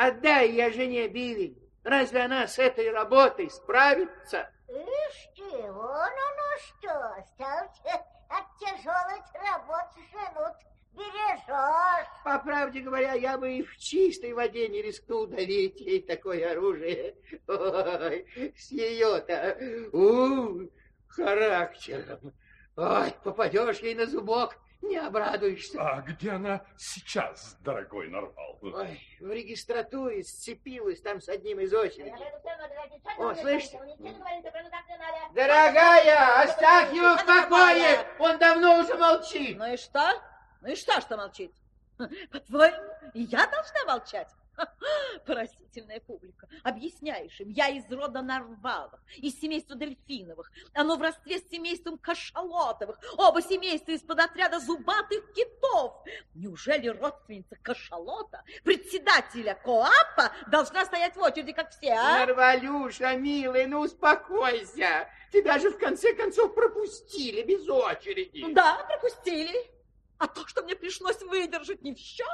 Отдай я жене бивень. Разве она с этой работой справится? Ишь ты, вон оно что, стал от тяжелых работ жену бережешь. По правде говоря, я бы и в чистой воде не рискнул дарить ей такое оружие. Ой, с ее-то у, характером. Ой, попадешь ей на зубок, не обрадуешься. А где она сейчас, дорогой Нарвал? Ой, в регистратуре сцепилась там с одним из очереди. О, слышите? Дорогая, оставь его в покое, он давно уже молчит. Ну и что? Ну и что, что молчит? По-твоему, я должна молчать? Поразительная публика. Объясняешь им, я из рода Нарвалов, из семейства Дельфиновых. Оно в родстве с семейством Кашалотовых. Оба семейства из-под отряда зубатых китов. Неужели родственница Кашалота, председателя Коапа, должна стоять в очереди, как все, а? Нарвалюша, милый, ну успокойся. Тебя же в конце концов пропустили без очереди. Да, пропустили. А то, что мне пришлось выдержать не в счет,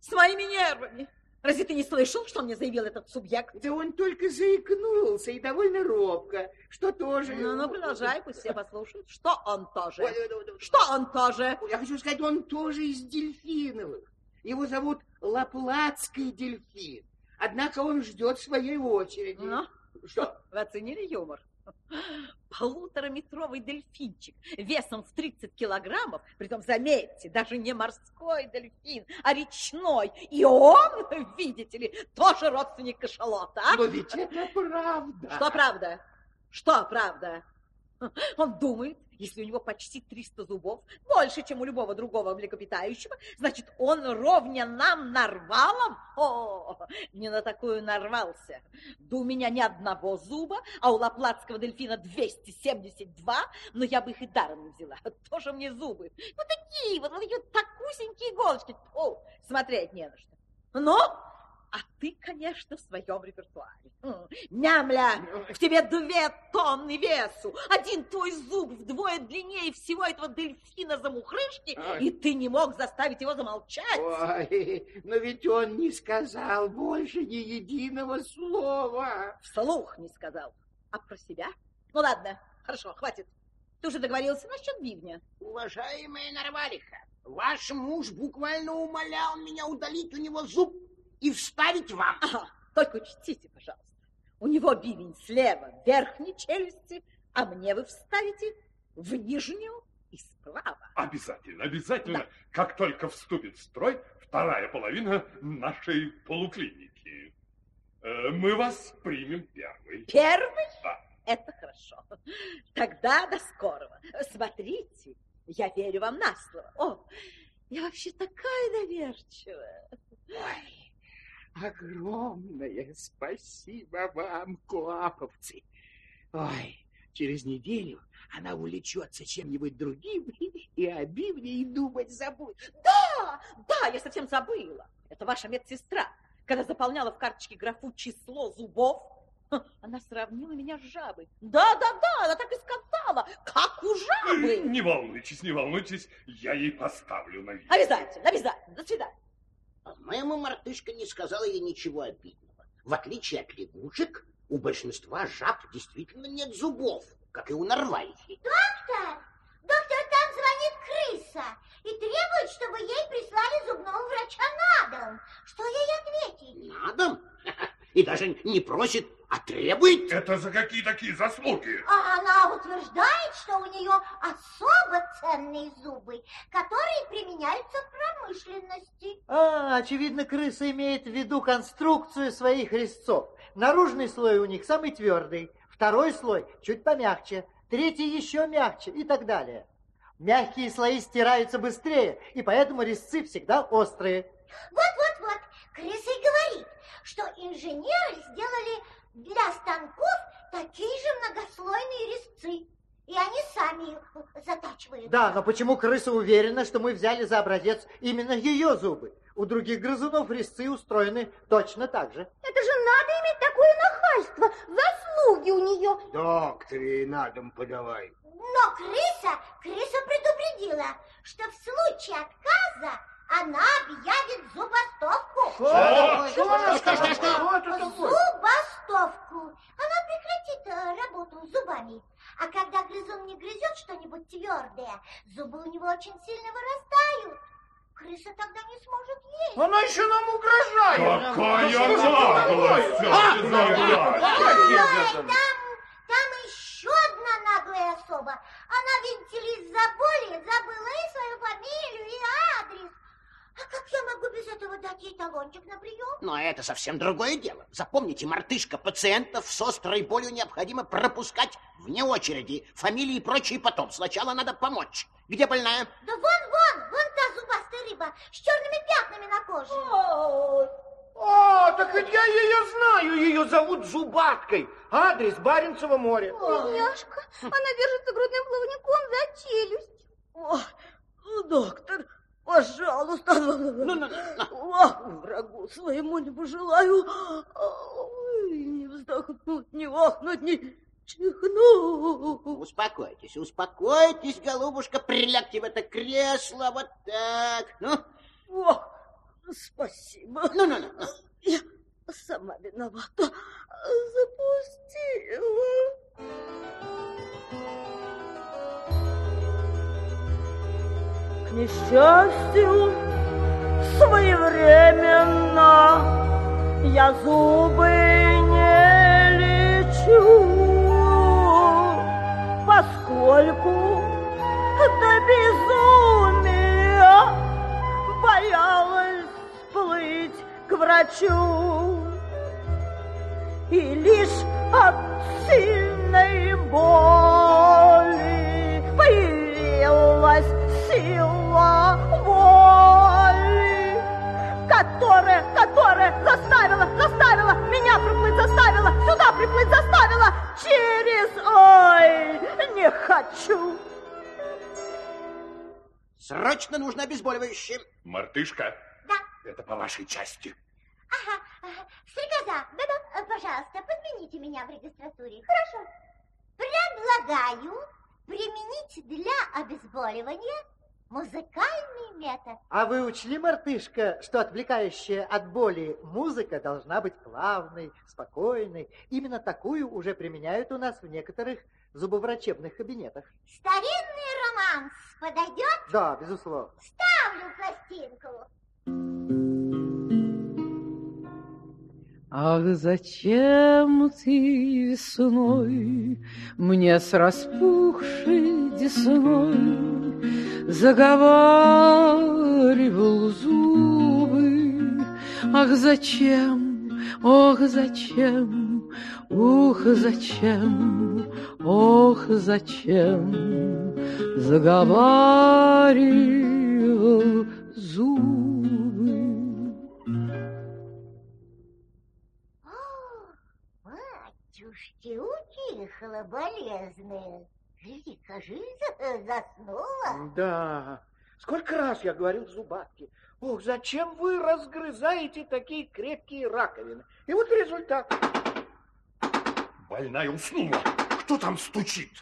с моими нервами. Разве ты не слышал, что мне заявил этот субъект? Да он только заикнулся и довольно робко, что тоже... Ну, ну, продолжай, пусть все послушают. Что он тоже? Что он тоже? Я хочу сказать, он тоже из дельфиновых. Его зовут Лаплатский дельфин. Однако он ждет своей очереди. Ну, что? Вы оценили юмор? Полутораметровый дельфинчик весом в 30 килограммов, притом, заметьте, даже не морской дельфин, а речной. И он, видите ли, тоже родственник кашалота. А? Но ведь это правда. Что правда? Что правда? Он думает, если у него почти 300 зубов, больше, чем у любого другого млекопитающего, значит, он ровня нам нарвалом? О, не на такую нарвался. Да у меня ни одного зуба, а у лаплатского дельфина 272, но я бы их и даром не взяла. Тоже мне зубы. Ну, такие вот, вот такусенькие иголочки. О, смотреть не на что. Но ты, конечно, в своем репертуаре. Нямля, в тебе две тонны весу, один твой зуб вдвое длиннее всего этого дельфина за мухрышки, Ой. и ты не мог заставить его замолчать. Ой, но ведь он не сказал больше ни единого слова. Вслух не сказал, а про себя? Ну ладно, хорошо, хватит. Ты уже договорился насчет бивня? Уважаемая Нарвалиха, ваш муж буквально умолял меня удалить у него зуб и вставить вам. Ага, только учтите, пожалуйста. У него бивень слева в верхней челюсти, а мне вы вставите в нижнюю и справа. Обязательно, обязательно. Да. Как только вступит в строй вторая половина нашей полуклиники. Э, мы вас примем первый. Первый? Да. Это хорошо. Тогда до скорого. Смотрите, я верю вам на слово. О, я вообще такая доверчивая. Ой. Огромное спасибо вам, куаповцы. Ой, через неделю она улечется чем-нибудь другим и о Библии и думать забудет. Да, да, я совсем забыла. Это ваша медсестра. Когда заполняла в карточке графу число зубов, она сравнила меня с жабой. Да, да, да, она так и сказала, как у жабы. Не волнуйтесь, не волнуйтесь, я ей поставлю на вид. Обязательно, обязательно. До свидания. По-моему, мартышка не сказала ей ничего обидного. В отличие от лягушек, у большинства жаб действительно нет зубов, как и у нарвалихи. Доктор, доктор, там звонит крыса и требует, чтобы ей прислали зубного врача на дом. Что ей ответить? На дом? И даже не просит, а требует. Это за какие такие заслуги? А она утверждает, что у нее особо ценные зубы, которые применяются в промышленности. А, очевидно, крыса имеет в виду конструкцию своих резцов. Наружный слой у них самый твердый, второй слой чуть помягче, третий еще мягче и так далее. Мягкие слои стираются быстрее, и поэтому резцы всегда острые. Вот-вот-вот, крыса и говорит, что инженеры сделали для станков такие же многослойные резцы. И они сами их затачивают. Да, но почему крыса уверена, что мы взяли за образец именно ее зубы? У других грызунов резцы устроены точно так же. Это же надо иметь такое нахальство. Заслуги у нее. Докторе на дом подавай. Но крыса, крыса предупредила, что в случае отказа она объявит зубостовку. Что? Что? Что? Что? Что? Зубостовку. Она прекратит э, работу зубами. А когда грызун не грызет что-нибудь твердое, зубы у него очень сильно вырастают. Крыса тогда не сможет есть. Она еще нам угрожает. Какая наглость! А, наглость! Ой, там, там еще одна наглая особа. Она, видите ли, из-за боли забыла и свою фамилию, и адрес. А как я ей талончик на прием? Но это совсем другое дело. Запомните, мартышка, пациентов с острой болью необходимо пропускать вне очереди. Фамилии и прочее потом. Сначала надо помочь. Где больная? Да вон, вон, вон та зубастая рыба с черными пятнами на коже. Ой, А, так ведь я ее знаю. Ее зовут Зубаткой. Адрес Баренцево море. Бедняжка, она держится грудным плавником за челюсть. ой, доктор, пожалуйста, Ну, ну, ну. Врагу своему не пожелаю Ой, не вздохнуть, не охнуть, не чихнуть. Успокойтесь, успокойтесь, голубушка, прилягте в это кресло, вот так. Ну, Ох, спасибо. ну, ну, ну. Я сама виновата. Запустила. К несчастью, своевременно. Я зубы сила воли, которая, которая заставила, заставила меня приплыть, заставила, сюда приплыть, заставила через ой, не хочу. Срочно нужно обезболивающее. Мартышка, Да. это по вашей части. Ага, ага. Стрекоза, да-да, пожалуйста, подмените меня в регистратуре. Хорошо. Предлагаю применить для обезболивания музыкальный метод. А вы учли, мартышка, что отвлекающая от боли музыка должна быть плавной, спокойной? Именно такую уже применяют у нас в некоторых зубоврачебных кабинетах. Старинный романс подойдет? Да, безусловно. Ставлю пластинку. Ах, зачем ты весной мне с распухшей десной заговаривал зубы? Ах, зачем, ох, зачем, ух, зачем, ох, зачем заговаривал зубы? О, батюшки, утихла болезная. Гляди, кажись, заснула. Да. Сколько раз я говорил Зубатке, ох, зачем вы разгрызаете такие крепкие раковины? И вот результат. Больная уснула. Кто там стучит?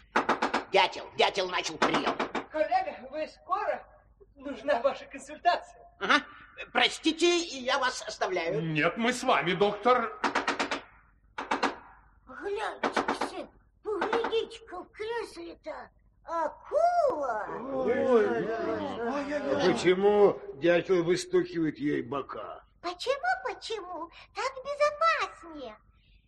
Дятел, дятел начал прием. Коллега, вы скоро? Нужна ваша консультация. Ага. Простите, я вас оставляю. Нет, мы с вами, доктор. Гляньте, поглядите-ка в кресле-то. Акула. Почему дятел выстукивает ей бока? Почему, почему? Так безопаснее.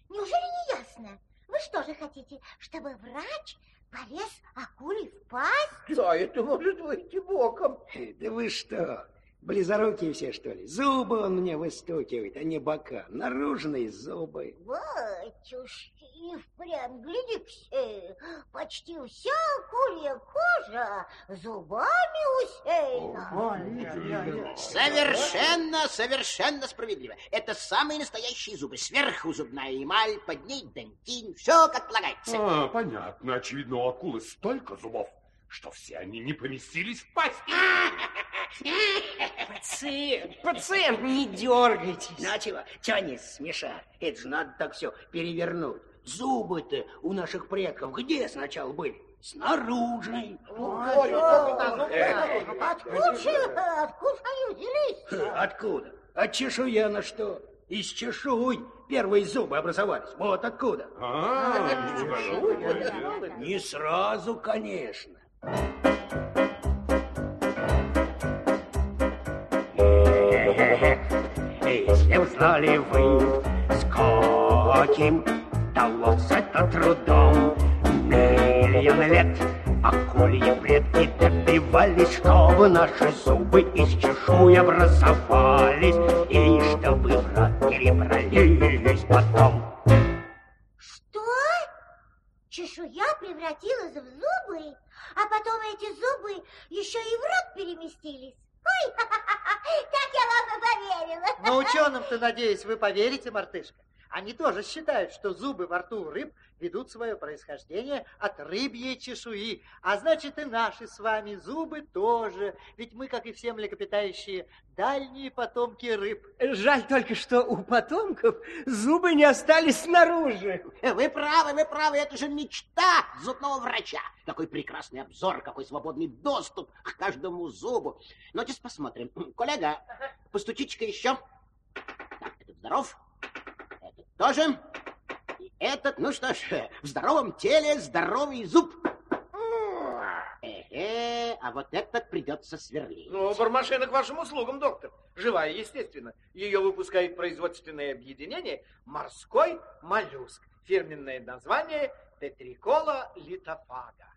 Неужели не ясно? Вы что же хотите, чтобы врач полез акуле в пасть? Да, это может выйти боком. Да вы что, близорукие все, что ли? Зубы он мне выстукивает, а не бока. Наружные зубы. Батюшки, и впрямь, гляди-ка, почти вся акулья кожа зубами усеяна. Совершенно, совершенно справедливо. Это самые настоящие зубы. Сверху зубная эмаль, под ней дентин. Все как полагается. А, понятно. Очевидно, у акулы столько зубов, что все они не поместились в пасть. Пациент, пациент, не дергайтесь. А чего? Не? Это же надо так все перевернуть. Зубы-то у наших предков где сначала были? Снаружи. Откуда откуда же они взялись? Ха, Откуда? От чешуя на что? Из чешуй первые зубы образовались. Вот откуда. А, Не сразу, конечно. Если узнали вы, с каким далось это трудом миллион лет, а колье предки добивались, чтобы наши зубы из чешуи образовались, и чтобы в рот перебрались потом. Что? Чешуя превратилась в зубы, а потом эти зубы еще и в рот переместились. Ой, так я вам и поверила. Но ученым-то, надеюсь, вы поверите, мартышка. Они тоже считают, что зубы во рту рыб ведут свое происхождение от рыбьей чешуи. А значит, и наши с вами зубы тоже. Ведь мы, как и все млекопитающие, дальние потомки рыб. Жаль только, что у потомков зубы не остались снаружи. Вы правы, вы правы, это же мечта зубного врача. Какой прекрасный обзор, какой свободный доступ к каждому зубу. Ну, сейчас посмотрим. Коллега, постучите-ка еще. Так, этот здоров, тоже. И этот, ну что ж, в здоровом теле здоровый зуб. Эхе, а вот этот придется сверлить. Ну, бормашина к вашим услугам, доктор. Живая, естественно. Ее выпускает производственное объединение «Морской моллюск». Фирменное название «Тетрикола литофага».